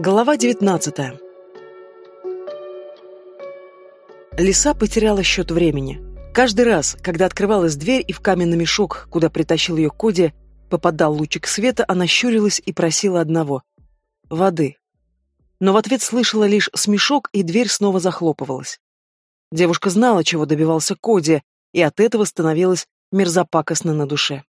Глава 19 Лиса потеряла счет времени. Каждый раз, когда открывалась дверь и в каменный мешок, куда притащил ее Коди, попадал лучик света, она щурилась и просила одного — воды. Но в ответ слышала лишь смешок, и дверь снова захлопывалась. Девушка знала, чего добивался Коди, и от этого становилась мерзопакостно на душе.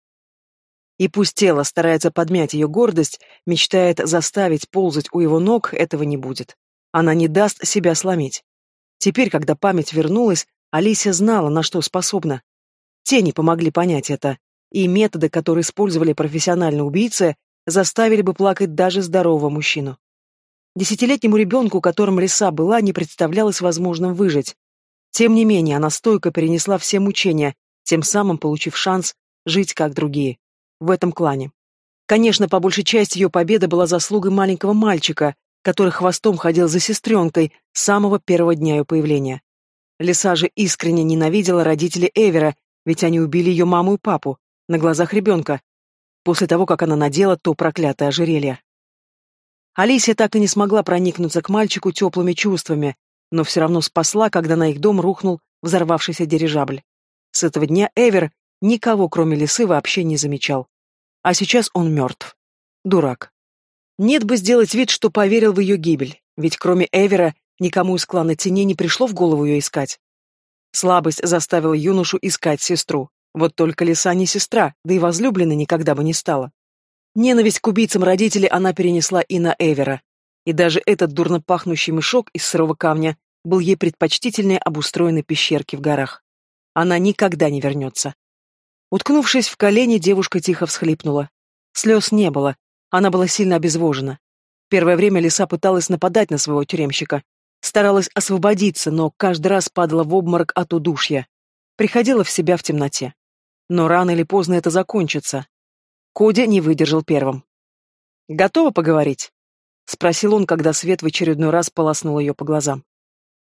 И пусть тело старается подмять ее гордость, мечтает заставить ползать у его ног, этого не будет. Она не даст себя сломить. Теперь, когда память вернулась, Алисия знала, на что способна. Тени помогли понять это, и методы, которые использовали профессиональные убийцы, заставили бы плакать даже здорового мужчину. Десятилетнему ребенку, которым лиса была, не представлялось возможным выжить. Тем не менее, она стойко перенесла все мучения, тем самым получив шанс жить как другие в этом клане. Конечно, по большей части ее победа была заслугой маленького мальчика, который хвостом ходил за сестренкой с самого первого дня ее появления. Лиса же искренне ненавидела родителей Эвера, ведь они убили ее маму и папу на глазах ребенка, после того, как она надела то проклятое ожерелье. Алисия так и не смогла проникнуться к мальчику теплыми чувствами, но все равно спасла, когда на их дом рухнул взорвавшийся дирижабль. С этого дня Эвер никого, кроме лисы, вообще не замечал. А сейчас он мертв. Дурак. Нет бы сделать вид, что поверил в ее гибель, ведь кроме Эвера никому из клана теней не пришло в голову ее искать. Слабость заставила юношу искать сестру. Вот только лиса не сестра, да и возлюбленной никогда бы не стала. Ненависть к убийцам родителей она перенесла и на Эвера. И даже этот дурно пахнущий мешок из сырого камня был ей предпочтительнее обустроенной пещерки в горах. Она никогда не вернется. Уткнувшись в колени, девушка тихо всхлипнула. Слез не было, она была сильно обезвожена. Первое время лиса пыталась нападать на своего тюремщика. Старалась освободиться, но каждый раз падала в обморок от удушья. Приходила в себя в темноте. Но рано или поздно это закончится. Коди не выдержал первым. «Готова поговорить?» — спросил он, когда свет в очередной раз полоснул ее по глазам.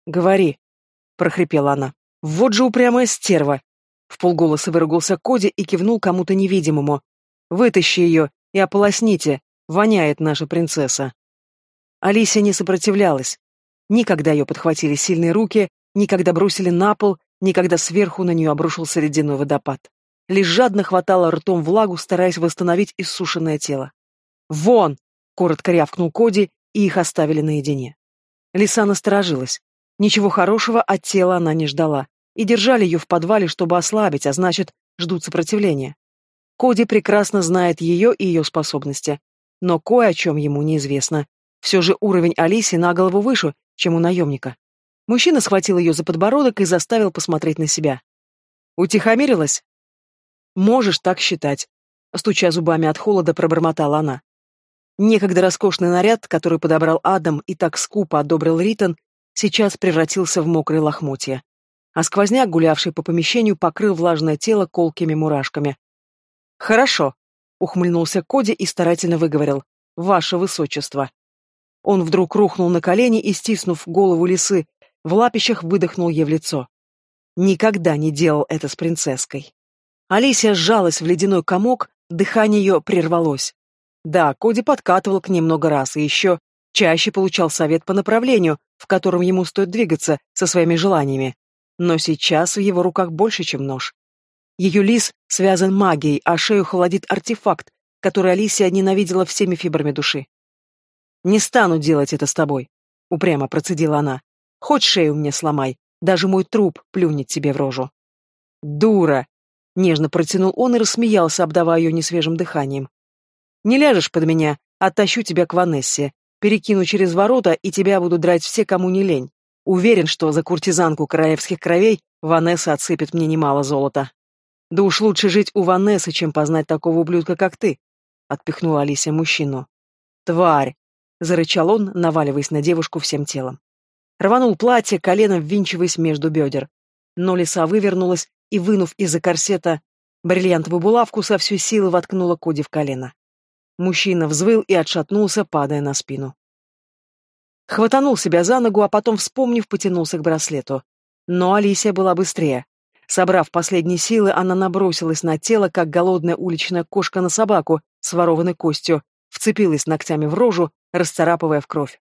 «Говори», — прохрипела она. «Вот же упрямая стерва! В полголоса выругался Коди и кивнул кому-то невидимому. «Вытащи ее и ополосните, воняет наша принцесса». Алисия не сопротивлялась. Никогда ее подхватили сильные руки, никогда бросили на пол, никогда сверху на нее обрушился ледяной водопад. Лишь жадно хватала ртом влагу, стараясь восстановить иссушенное тело. «Вон!» — коротко рявкнул Коди, и их оставили наедине. Лиса насторожилась. Ничего хорошего от тела она не ждала и держали ее в подвале, чтобы ослабить, а значит, ждут сопротивления. Коди прекрасно знает ее и ее способности, но кое о чем ему неизвестно. Все же уровень Алиси на голову выше, чем у наемника. Мужчина схватил ее за подбородок и заставил посмотреть на себя. «Утихомирилась?» «Можешь так считать», — стуча зубами от холода, пробормотала она. Некогда роскошный наряд, который подобрал Адам и так скупо одобрил Ритон, сейчас превратился в мокрые лохмотья а сквозняк, гулявший по помещению, покрыл влажное тело колкими мурашками. «Хорошо», — ухмыльнулся Коди и старательно выговорил. «Ваше высочество». Он вдруг рухнул на колени и, стиснув голову лисы, в лапищах выдохнул ей в лицо. Никогда не делал это с принцесской. Алисия сжалась в ледяной комок, дыхание ее прервалось. Да, Коди подкатывал к ней много раз и еще чаще получал совет по направлению, в котором ему стоит двигаться со своими желаниями. Но сейчас в его руках больше, чем нож. Ее лис связан магией, а шею холодит артефакт, который Алисия ненавидела всеми фибрами души. «Не стану делать это с тобой», — упрямо процедила она. «Хоть шею мне сломай, даже мой труп плюнет тебе в рожу». «Дура!» — нежно протянул он и рассмеялся, обдавая ее несвежим дыханием. «Не ляжешь под меня, оттащу тебя к Ванессе, перекину через ворота, и тебя будут драть все, кому не лень. Уверен, что за куртизанку королевских кровей Ванесса отсыпет мне немало золота. Да уж лучше жить у Ванессы, чем познать такого ублюдка, как ты, отпихнула Алисия мужчину. Тварь! зарычал он, наваливаясь на девушку всем телом. Рванул платье, коленом ввинчиваясь между бедер. Но лиса вывернулась и, вынув из-за корсета бриллиантовую булавку, со всей силы воткнула Коди в колено. Мужчина взвыл и отшатнулся, падая на спину. Хватанул себя за ногу, а потом, вспомнив, потянулся к браслету. Но Алисия была быстрее. Собрав последние силы, она набросилась на тело, как голодная уличная кошка на собаку с ворованной костью, вцепилась ногтями в рожу, расцарапывая в кровь.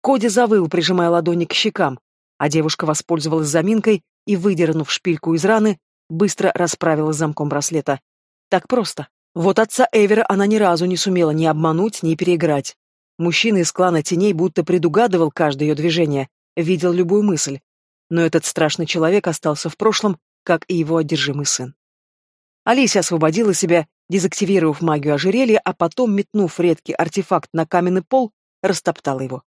Коди завыл, прижимая ладони к щекам, а девушка воспользовалась заминкой и, выдернув шпильку из раны, быстро расправила замком браслета. Так просто. Вот отца Эвера она ни разу не сумела ни обмануть, ни переиграть. Мужчина из клана теней будто предугадывал каждое ее движение, видел любую мысль. Но этот страшный человек остался в прошлом, как и его одержимый сын. Алисия освободила себя, дезактивировав магию ожерелья, а потом, метнув редкий артефакт на каменный пол, растоптала его.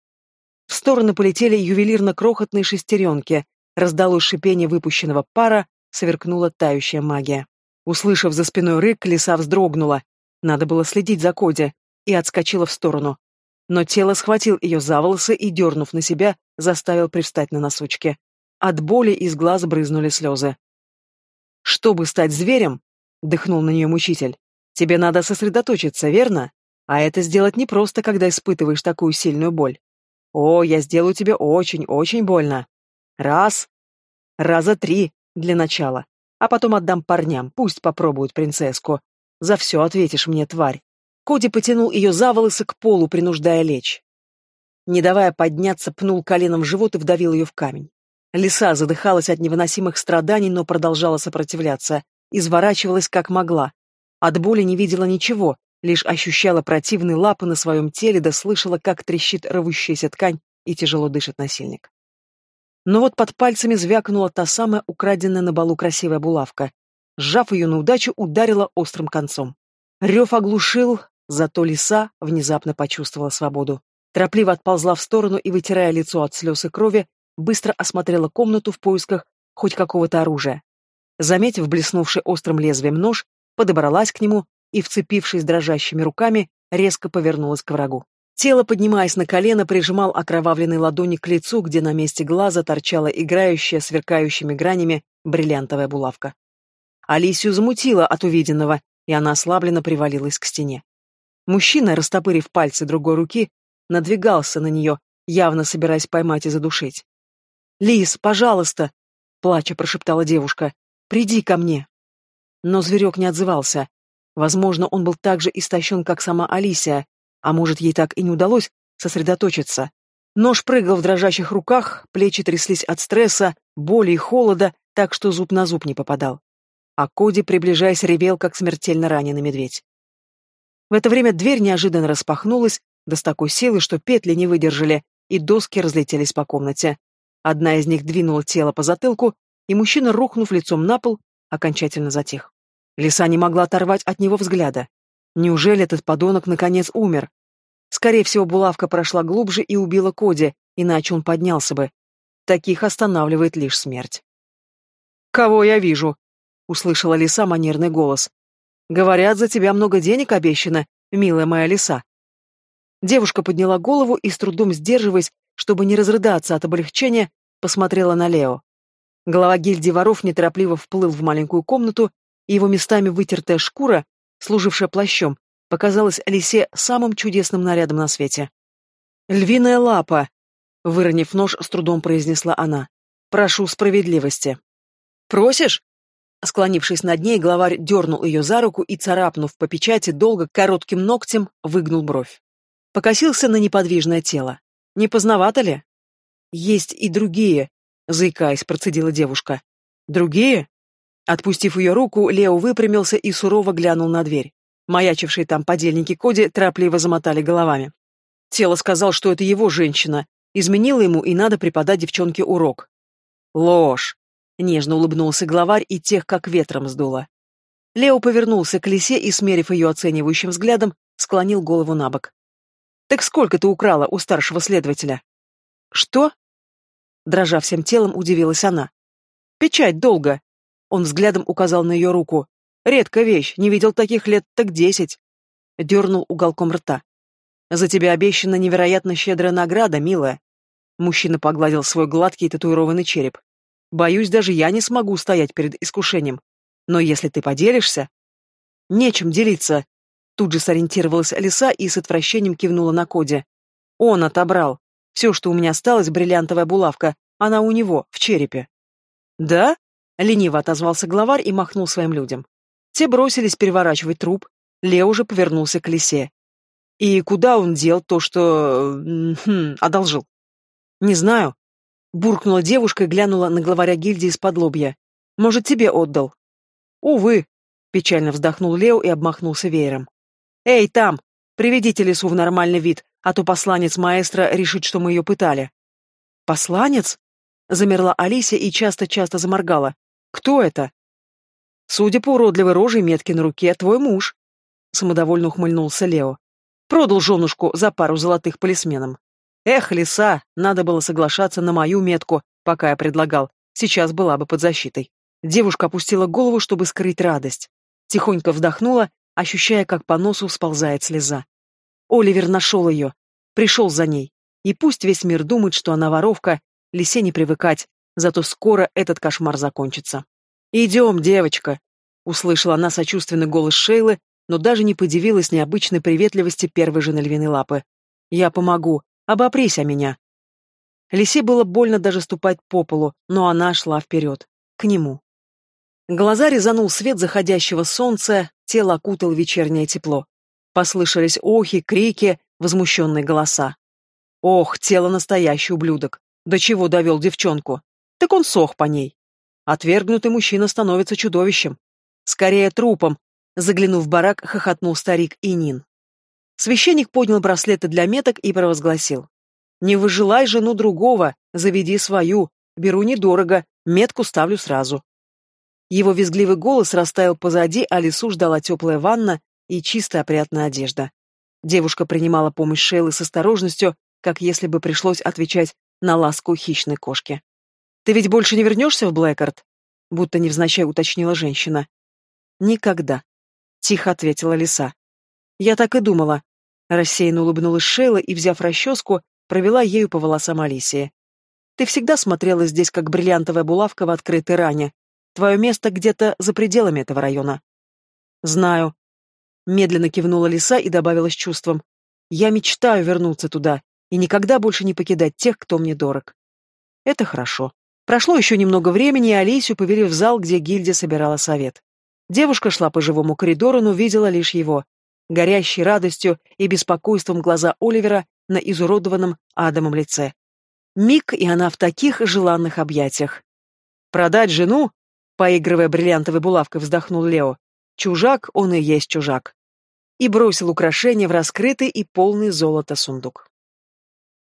В стороны полетели ювелирно-крохотные шестеренки, раздалось шипение выпущенного пара, сверкнула тающая магия. Услышав за спиной рык, лиса вздрогнула. Надо было следить за Коди, и отскочила в сторону. Но тело схватил ее за волосы и, дернув на себя, заставил привстать на носочки. От боли из глаз брызнули слезы. «Чтобы стать зверем», — дыхнул на нее мучитель, — «тебе надо сосредоточиться, верно? А это сделать непросто, когда испытываешь такую сильную боль. О, я сделаю тебе очень-очень больно. Раз. Раза три для начала а потом отдам парням, пусть попробуют принцесску. За все ответишь мне, тварь. Коди потянул ее за волосы к полу, принуждая лечь. Не давая подняться, пнул коленом в живот и вдавил ее в камень. Лиса задыхалась от невыносимых страданий, но продолжала сопротивляться, изворачивалась как могла. От боли не видела ничего, лишь ощущала противные лапы на своем теле да слышала, как трещит рвущаяся ткань и тяжело дышит насильник. Но вот под пальцами звякнула та самая украденная на балу красивая булавка. Сжав ее на удачу, ударила острым концом. Рев оглушил, зато лиса внезапно почувствовала свободу. Торопливо отползла в сторону и, вытирая лицо от слез и крови, быстро осмотрела комнату в поисках хоть какого-то оружия. Заметив блеснувший острым лезвием нож, подобралась к нему и, вцепившись дрожащими руками, резко повернулась к врагу. Тело, поднимаясь на колено, прижимал окровавленной ладони к лицу, где на месте глаза торчала играющая сверкающими гранями бриллиантовая булавка. Алисию замутило от увиденного, и она ослабленно привалилась к стене. Мужчина, растопырив пальцы другой руки, надвигался на нее, явно собираясь поймать и задушить. «Лис, пожалуйста!» — плача прошептала девушка. «Приди ко мне!» Но зверек не отзывался. Возможно, он был так же истощен, как сама Алисия, а может, ей так и не удалось сосредоточиться. Нож прыгал в дрожащих руках, плечи тряслись от стресса, боли и холода, так что зуб на зуб не попадал. А Коди, приближаясь, ревел, как смертельно раненый медведь. В это время дверь неожиданно распахнулась, да с такой силой, что петли не выдержали, и доски разлетелись по комнате. Одна из них двинула тело по затылку, и мужчина, рухнув лицом на пол, окончательно затих. Лиса не могла оторвать от него взгляда. Неужели этот подонок наконец умер? Скорее всего, булавка прошла глубже и убила Коди, иначе он поднялся бы. Таких останавливает лишь смерть. «Кого я вижу?» — услышала лиса манерный голос. «Говорят, за тебя много денег обещано, милая моя лиса». Девушка подняла голову и, с трудом сдерживаясь, чтобы не разрыдаться от облегчения, посмотрела на Лео. Глава гильдии воров неторопливо вплыл в маленькую комнату, и его местами вытертая шкура служившая плащом, показалась Алисе самым чудесным нарядом на свете. «Львиная лапа!» — выронив нож, с трудом произнесла она. «Прошу справедливости». «Просишь?» Склонившись над ней, главарь дернул ее за руку и, царапнув по печати, долго коротким ногтем выгнул бровь. Покосился на неподвижное тело. «Не поздновато ли?» «Есть и другие», — заикаясь, процедила девушка. «Другие?» Отпустив ее руку, Лео выпрямился и сурово глянул на дверь. Маячившие там подельники Коди торопливо замотали головами. Тело сказал, что это его женщина. Изменила ему, и надо преподать девчонке урок. Ложь. Нежно улыбнулся главарь, и тех как ветром сдуло. Лео повернулся к лисе и, смерив ее оценивающим взглядом, склонил голову на бок. «Так сколько ты украла у старшего следователя?» «Что?» Дрожа всем телом, удивилась она. «Печать долго», он взглядом указал на ее руку. «Редкая вещь, не видел таких лет так десять». Дернул уголком рта. «За тебя обещана невероятно щедрая награда, милая». Мужчина погладил свой гладкий татуированный череп. «Боюсь, даже я не смогу стоять перед искушением. Но если ты поделишься...» «Нечем делиться», Тут же сориентировалась лиса и с отвращением кивнула на Коде. Он отобрал. Все, что у меня осталось, бриллиантовая булавка, она у него, в черепе. Да? Лениво отозвался главарь и махнул своим людям. Те бросились переворачивать труп, Лео уже повернулся к лисе. И куда он дел то, что... Хм, одолжил? Не знаю. Буркнула девушка и глянула на главаря гильдии из-под лобья. Может, тебе отдал? Увы. Печально вздохнул Лео и обмахнулся веером. Эй, там! Приведите лесу в нормальный вид, а то посланец маэстро решит, что мы ее пытали. Посланец? Замерла Алисия и часто-часто заморгала. Кто это? Судя по уродливой роже и метке на руке, твой муж. Самодовольно ухмыльнулся Лео. Продал женушку за пару золотых полисменам. Эх, лиса, надо было соглашаться на мою метку, пока я предлагал. Сейчас была бы под защитой. Девушка опустила голову, чтобы скрыть радость. Тихонько вдохнула, ощущая, как по носу сползает слеза. Оливер нашел ее, пришел за ней. И пусть весь мир думает, что она воровка, лисе не привыкать, зато скоро этот кошмар закончится. «Идем, девочка!» — услышала она сочувственный голос Шейлы, но даже не подивилась необычной приветливости первой жены львиной лапы. «Я помогу. Обопрись о меня». Лисе было больно даже ступать по полу, но она шла вперед, к нему. Глаза резанул свет заходящего солнца, тело окутал вечернее тепло. Послышались охи, крики, возмущенные голоса. Ох, тело настоящий ублюдок. До чего довел девчонку? Так он сох по ней. Отвергнутый мужчина становится чудовищем. Скорее трупом, заглянув в барак, хохотнул старик Инин. Священник поднял браслеты для меток и провозгласил. «Не выжелай жену другого, заведи свою. Беру недорого, метку ставлю сразу». Его визгливый голос растаял позади, а лесу ждала теплая ванна, и чистая опрятная одежда. Девушка принимала помощь Шейлы с осторожностью, как если бы пришлось отвечать на ласку хищной кошки. «Ты ведь больше не вернешься в Блэкард?» будто невзначай уточнила женщина. «Никогда», — тихо ответила лиса. «Я так и думала». Рассеянно улыбнулась Шейла и, взяв расческу, провела ею по волосам Алисии. «Ты всегда смотрела здесь, как бриллиантовая булавка в открытой ране. Твое место где-то за пределами этого района». «Знаю», Медленно кивнула лиса и добавила с чувством. «Я мечтаю вернуться туда и никогда больше не покидать тех, кто мне дорог». Это хорошо. Прошло еще немного времени, и Алисию повели в зал, где гильдия собирала совет. Девушка шла по живому коридору, но видела лишь его. Горящей радостью и беспокойством глаза Оливера на изуродованном Адамом лице. Миг, и она в таких желанных объятиях. «Продать жену?» — поигрывая бриллиантовой булавкой, вздохнул Лео. Чужак, он и есть чужак. И бросил украшение в раскрытый и полный золота сундук.